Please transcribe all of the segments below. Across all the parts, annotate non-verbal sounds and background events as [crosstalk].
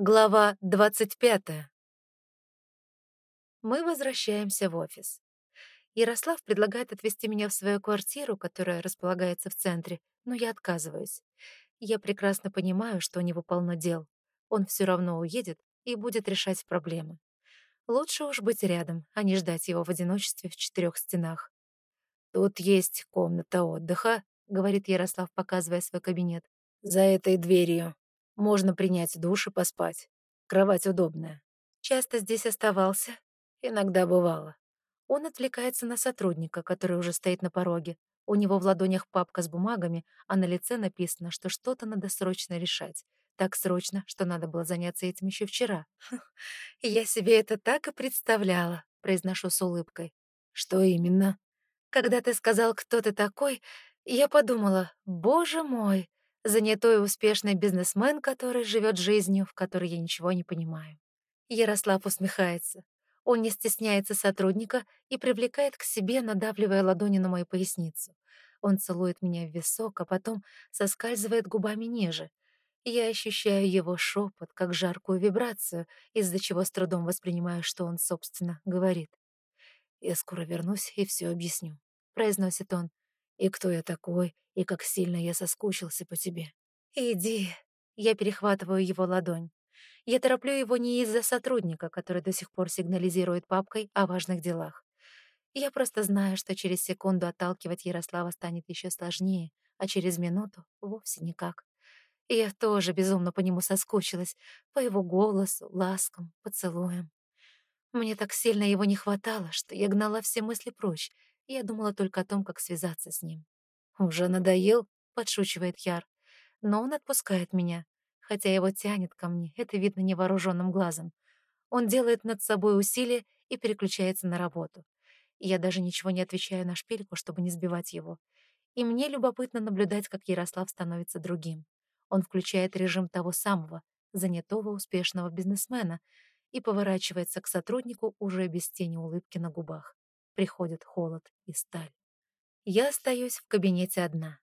Глава 25. Мы возвращаемся в офис. Ярослав предлагает отвезти меня в свою квартиру, которая располагается в центре, но я отказываюсь. Я прекрасно понимаю, что у него полно дел. Он все равно уедет и будет решать проблемы. Лучше уж быть рядом, а не ждать его в одиночестве в четырех стенах. «Тут есть комната отдыха», — говорит Ярослав, показывая свой кабинет. «За этой дверью. Можно принять душ и поспать. Кровать удобная. Часто здесь оставался? Иногда бывало. Он отвлекается на сотрудника, который уже стоит на пороге. У него в ладонях папка с бумагами, а на лице написано, что что-то надо срочно решать. Так срочно, что надо было заняться этим еще вчера. [laughs] «Я себе это так и представляла», — произношу с улыбкой. «Что именно?» «Когда ты сказал, кто ты такой, я подумала, боже мой, занятой успешный бизнесмен, который живет жизнью, в которой я ничего не понимаю. Ярослав усмехается. Он не стесняется сотрудника и привлекает к себе, надавливая ладони на мою поясницу. Он целует меня в висок, а потом соскальзывает губами ниже. Я ощущаю его шепот, как жаркую вибрацию, из-за чего с трудом воспринимаю, что он, собственно, говорит. «Я скоро вернусь и все объясню», — произносит он и кто я такой, и как сильно я соскучился по тебе. Иди. Я перехватываю его ладонь. Я тороплю его не из-за сотрудника, который до сих пор сигнализирует папкой о важных делах. Я просто знаю, что через секунду отталкивать Ярослава станет еще сложнее, а через минуту вовсе никак. И я тоже безумно по нему соскучилась, по его голосу, ласкам, поцелуям. Мне так сильно его не хватало, что я гнала все мысли прочь я думала только о том, как связаться с ним. «Уже надоел?» — подшучивает Яр. Но он отпускает меня, хотя его тянет ко мне, это видно невооруженным глазом. Он делает над собой усилие и переключается на работу. Я даже ничего не отвечаю на шпильку, чтобы не сбивать его. И мне любопытно наблюдать, как Ярослав становится другим. Он включает режим того самого, занятого успешного бизнесмена, и поворачивается к сотруднику уже без тени улыбки на губах приходят холод и сталь. Я остаюсь в кабинете одна.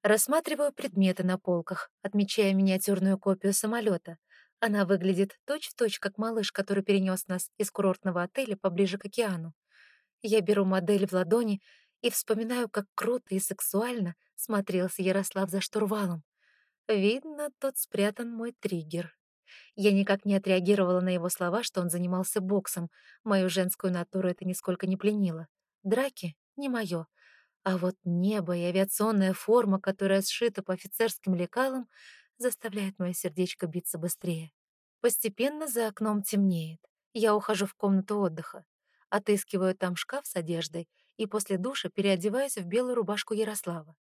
Рассматриваю предметы на полках, отмечая миниатюрную копию самолета. Она выглядит точь-в-точь, точь, как малыш, который перенес нас из курортного отеля поближе к океану. Я беру модель в ладони и вспоминаю, как круто и сексуально смотрелся Ярослав за штурвалом. Видно, тут спрятан мой триггер. Я никак не отреагировала на его слова, что он занимался боксом. Мою женскую натуру это нисколько не пленило. Драки — не мое. А вот небо и авиационная форма, которая сшита по офицерским лекалам, заставляет мое сердечко биться быстрее. Постепенно за окном темнеет. Я ухожу в комнату отдыха. Отыскиваю там шкаф с одеждой и после душа переодеваюсь в белую рубашку Ярослава.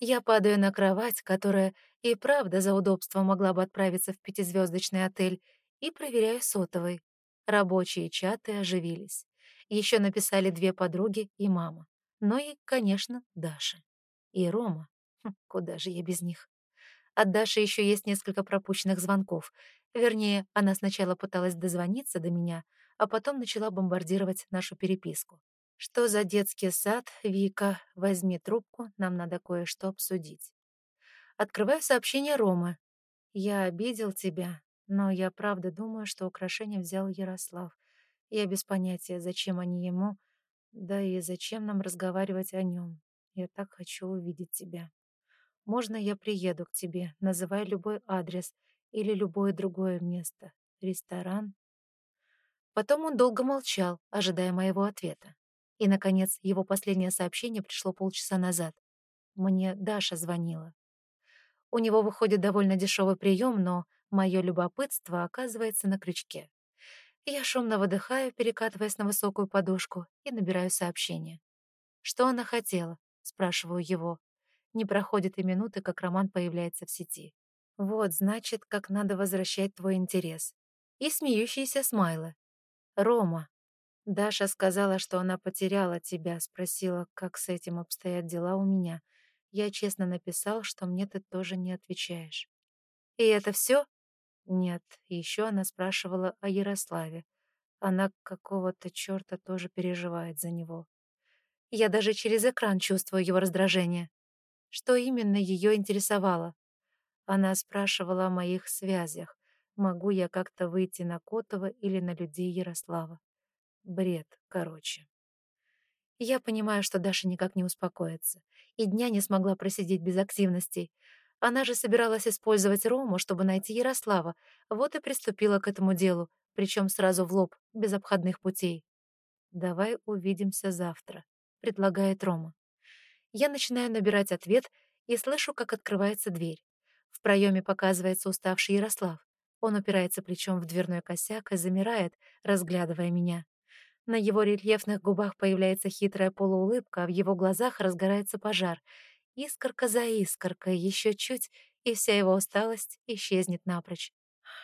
Я падаю на кровать, которая и правда за удобство могла бы отправиться в пятизвездочный отель, и проверяю сотовый. Рабочие чаты оживились. Еще написали две подруги и мама. Ну и, конечно, Даша. И Рома. Хм, куда же я без них? От Даши еще есть несколько пропущенных звонков. Вернее, она сначала пыталась дозвониться до меня, а потом начала бомбардировать нашу переписку. «Что за детский сад, Вика? Возьми трубку, нам надо кое-что обсудить». Открываю сообщение Ромы. «Я обидел тебя, но я правда думаю, что украшение взял Ярослав. Я без понятия, зачем они ему, да и зачем нам разговаривать о нем. Я так хочу увидеть тебя. Можно я приеду к тебе, называй любой адрес или любое другое место. Ресторан?» Потом он долго молчал, ожидая моего ответа. И, наконец, его последнее сообщение пришло полчаса назад. Мне Даша звонила. У него выходит довольно дешевый прием, но мое любопытство оказывается на крючке. Я шумно выдыхаю, перекатываясь на высокую подушку, и набираю сообщение. «Что она хотела?» — спрашиваю его. Не проходит и минуты, как Роман появляется в сети. «Вот, значит, как надо возвращать твой интерес». И смеющиеся смайлы. «Рома, Даша сказала, что она потеряла тебя, спросила, как с этим обстоят дела у меня. Я честно написал, что мне ты тоже не отвечаешь. И это все? Нет, еще она спрашивала о Ярославе. Она какого-то черта тоже переживает за него. Я даже через экран чувствую его раздражение. Что именно ее интересовало? Она спрашивала о моих связях, Могу я как-то выйти на Котова или на людей Ярослава? Бред, короче. Я понимаю, что Даша никак не успокоится, и дня не смогла просидеть без активностей. Она же собиралась использовать Рому, чтобы найти Ярослава, вот и приступила к этому делу, причем сразу в лоб, без обходных путей. «Давай увидимся завтра», — предлагает Рома. Я начинаю набирать ответ и слышу, как открывается дверь. В проеме показывается уставший Ярослав. Он упирается плечом в дверной косяк и замирает, разглядывая меня. На его рельефных губах появляется хитрая полуулыбка, а в его глазах разгорается пожар. Искорка за искоркой, еще чуть, и вся его усталость исчезнет напрочь.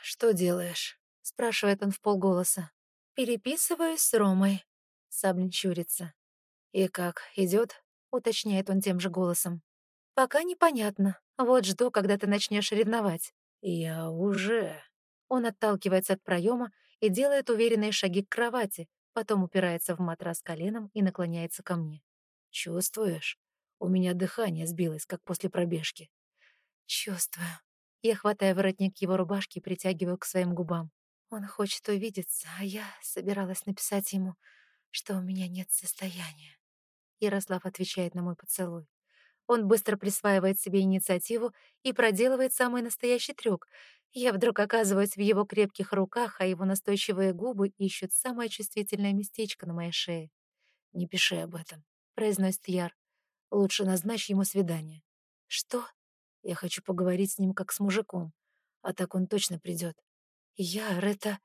«Что делаешь?» — спрашивает он в полголоса. «Переписываюсь с Ромой». Саблин щурится. «И как, идет? уточняет он тем же голосом. «Пока непонятно. Вот жду, когда ты начнешь ревновать». «Я уже...» Он отталкивается от проема и делает уверенные шаги к кровати, потом упирается в матрас коленом и наклоняется ко мне. «Чувствуешь? У меня дыхание сбилось, как после пробежки». «Чувствую». Я хватаю воротник его рубашки притягиваю к своим губам. Он хочет увидеться, а я собиралась написать ему, что у меня нет состояния. Ярослав отвечает на мой поцелуй. Он быстро присваивает себе инициативу и проделывает самый настоящий трюк. Я вдруг оказываюсь в его крепких руках, а его настойчивые губы ищут самое чувствительное местечко на моей шее. «Не пиши об этом», — произносит Яр. «Лучше назначь ему свидание». «Что?» «Я хочу поговорить с ним как с мужиком, а так он точно придет». «Яр, это...»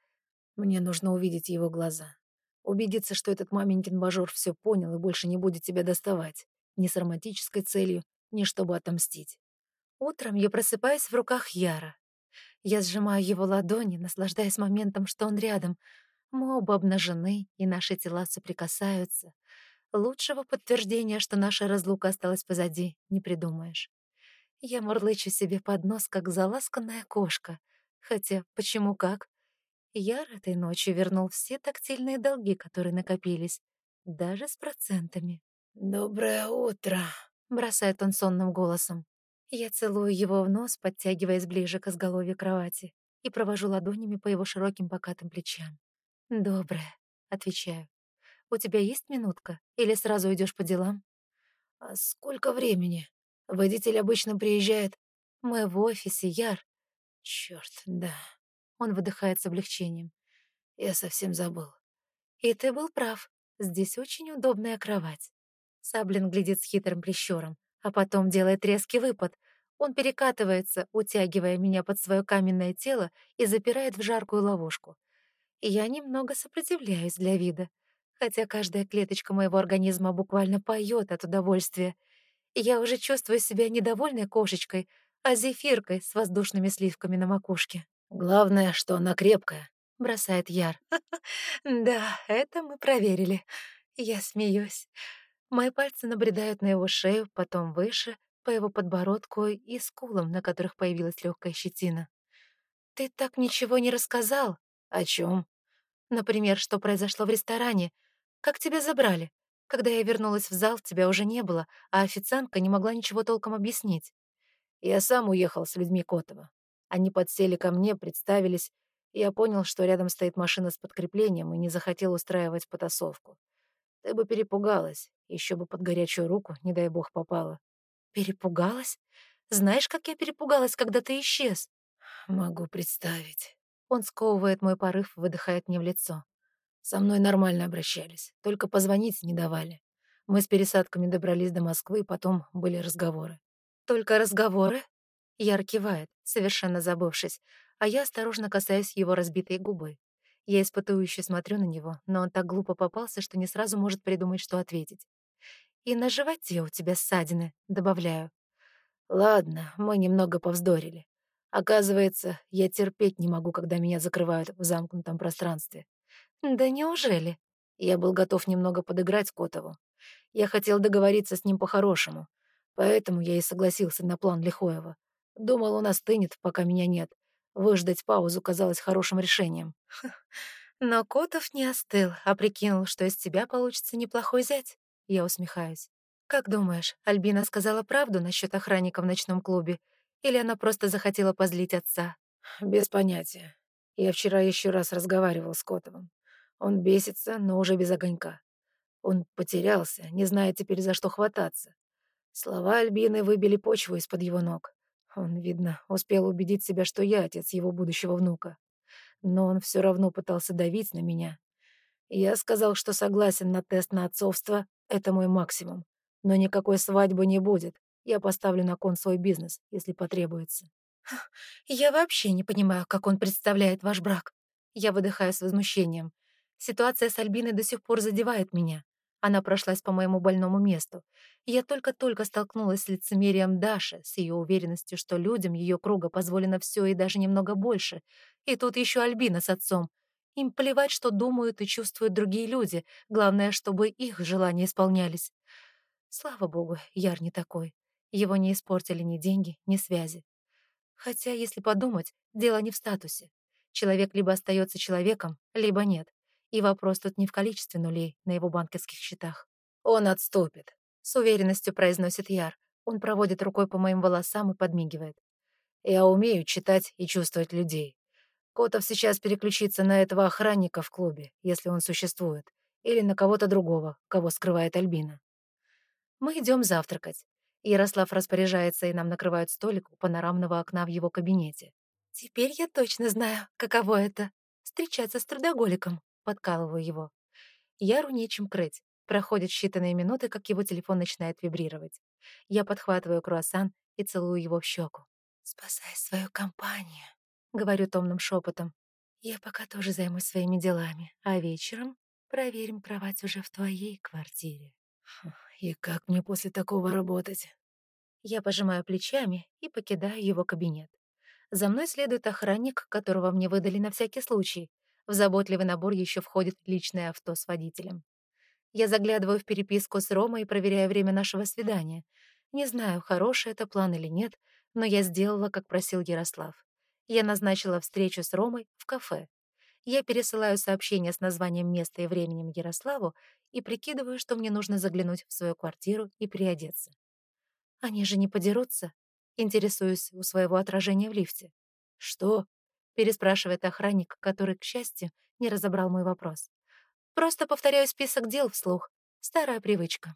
«Мне нужно увидеть его глаза. Убедиться, что этот маменькин бажор все понял и больше не будет тебя доставать. Ни с романтической целью, ни чтобы отомстить. Утром я просыпаюсь в руках Яра. Я сжимаю его ладони, наслаждаясь моментом, что он рядом. Мы оба обнажены, и наши тела соприкасаются. Лучшего подтверждения, что наша разлука осталась позади, не придумаешь. Я мурлычу себе под нос, как заласканная кошка. Хотя, почему как? Яр этой ночью вернул все тактильные долги, которые накопились, даже с процентами. «Доброе утро», — бросает он сонным голосом. Я целую его в нос, подтягиваясь ближе к изголовью кровати, и провожу ладонями по его широким покатым плечам. «Доброе», — отвечаю. «У тебя есть минутка? Или сразу идешь по делам?» «А сколько времени? Водитель обычно приезжает...» «Мы в офисе, Яр». «Чёрт, да». Он выдыхает с облегчением. «Я совсем забыл». «И ты был прав. Здесь очень удобная кровать». Саблин глядит с хитрым прищуром, а потом делает резкий выпад. Он перекатывается, утягивая меня под свое каменное тело и запирает в жаркую ловушку. Я немного сопротивляюсь для вида, хотя каждая клеточка моего организма буквально поет от удовольствия. Я уже чувствую себя недовольной кошечкой, а зефиркой с воздушными сливками на макушке. «Главное, что она крепкая», — бросает Яр. [laughs] «Да, это мы проверили». Я смеюсь. Мои пальцы набредают на его шею, потом выше, по его подбородку и скулам, на которых появилась легкая щетина. «Ты так ничего не рассказал?» «О чем? «Например, что произошло в ресторане. Как тебя забрали? Когда я вернулась в зал, тебя уже не было, а официантка не могла ничего толком объяснить». «Я сам уехал с людьми Котова. Они подсели ко мне, представились, я понял, что рядом стоит машина с подкреплением и не захотел устраивать потасовку. Ты бы перепугалась, еще бы под горячую руку, не дай бог, попала. Перепугалась? Знаешь, как я перепугалась, когда ты исчез? Могу представить. Он сковывает мой порыв, выдыхает мне в лицо. Со мной нормально обращались, только позвонить не давали. Мы с пересадками добрались до Москвы, потом были разговоры. Только разговоры? Яр кивает, совершенно забывшись, а я осторожно касаюсь его разбитой губы. Я испытующе смотрю на него, но он так глупо попался, что не сразу может придумать, что ответить. «И на животе у тебя ссадины», — добавляю. «Ладно, мы немного повздорили. Оказывается, я терпеть не могу, когда меня закрывают в замкнутом пространстве». «Да неужели?» Я был готов немного подыграть Котову. Я хотел договориться с ним по-хорошему, поэтому я и согласился на план Лихоева. Думал, он остынет, пока меня нет, Выждать паузу казалось хорошим решением. Но Котов не остыл, а прикинул, что из тебя получится неплохой зять. Я усмехаюсь. Как думаешь, Альбина сказала правду насчет охранника в ночном клубе? Или она просто захотела позлить отца? Без понятия. Я вчера еще раз разговаривал с Котовым. Он бесится, но уже без огонька. Он потерялся, не зная теперь, за что хвататься. Слова Альбины выбили почву из-под его ног. Он, видно, успел убедить себя, что я отец его будущего внука. Но он все равно пытался давить на меня. Я сказал, что согласен на тест на отцовство, это мой максимум. Но никакой свадьбы не будет. Я поставлю на кон свой бизнес, если потребуется. [laughs] Я вообще не понимаю, как он представляет ваш брак. Я выдыхаю с возмущением. Ситуация с Альбиной до сих пор задевает меня. Она прошлась по моему больному месту. Я только-только столкнулась с лицемерием Даши, с ее уверенностью, что людям ее круга позволено все и даже немного больше. И тут еще Альбина с отцом. Им плевать, что думают и чувствуют другие люди. Главное, чтобы их желания исполнялись. Слава богу, Яр не такой. Его не испортили ни деньги, ни связи. Хотя, если подумать, дело не в статусе. Человек либо остается человеком, либо нет. И вопрос тут не в количестве нулей на его банковских счетах. «Он отступит», — с уверенностью произносит Яр. Он проводит рукой по моим волосам и подмигивает. «Я умею читать и чувствовать людей. Котов сейчас переключится на этого охранника в клубе, если он существует, или на кого-то другого, кого скрывает Альбина». Мы идем завтракать. Ярослав распоряжается, и нам накрывают столик у панорамного окна в его кабинете. «Теперь я точно знаю, каково это — встречаться с трудоголиком», подкалываю его. Яру нечем крыть. Проходят считанные минуты, как его телефон начинает вибрировать. Я подхватываю круассан и целую его в щеку. «Спасай свою компанию», — говорю томным шепотом. «Я пока тоже займусь своими делами, а вечером проверим кровать уже в твоей квартире». «И как мне после такого работать?» Я пожимаю плечами и покидаю его кабинет. За мной следует охранник, которого мне выдали на всякий случай. В заботливый набор еще входит личное авто с водителем. Я заглядываю в переписку с Ромой и проверяю время нашего свидания. Не знаю, хороший это план или нет, но я сделала, как просил Ярослав. Я назначила встречу с Ромой в кафе. Я пересылаю сообщение с названием места и временем Ярославу и прикидываю, что мне нужно заглянуть в свою квартиру и приодеться. Они же не подерутся? Интересуюсь у своего отражения в лифте. Что? Переспрашивает охранник, который, к счастью, не разобрал мой вопрос. Просто повторяю список дел вслух. Старая привычка.